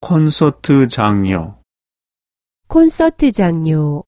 콘서트장요. 콘서트장요.